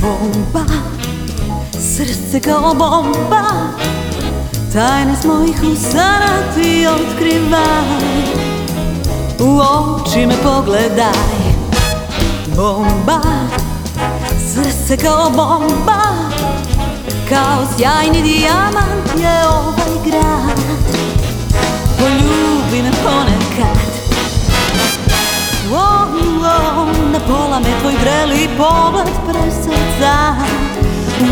Bomba, srce kao bomba Tajne s mojih usara ti otkrivaj. U oči me pogledaj Bomba. Srce kao bomba Kao sjajni dijamant je ovaj grad. Poljubi me ponekad. Oh, oh, Na pola me tvoj vreli pogled presrca.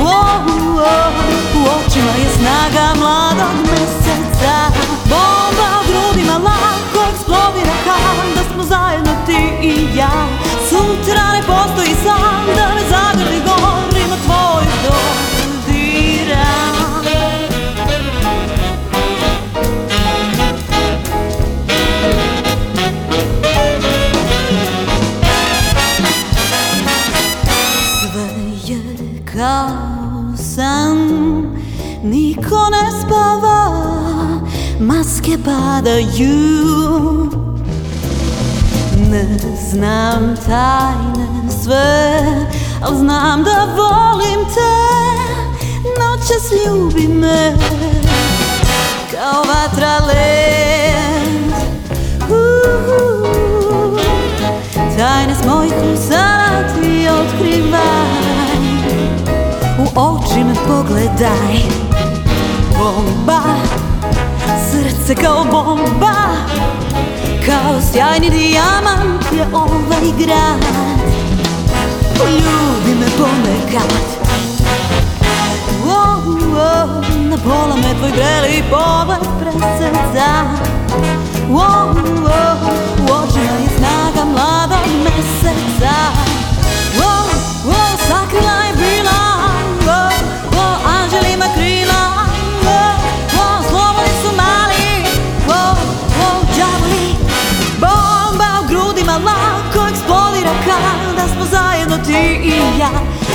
Oh, oh, U očima je snaga mladog meseca. Bomba u grudima Niko ne spava Maske padaju. Ne znam tajne sve Al znam da volim te. Noćas ljubi me Kao vatra led. Tajne s mojih ti otkrivaj. U oči me pogledaj Srce kao bomba Kao sjajni dijamant je ovaj grad. Poljubi me ponekad. Oh, oh, Na pola me tvoj greli 家呀。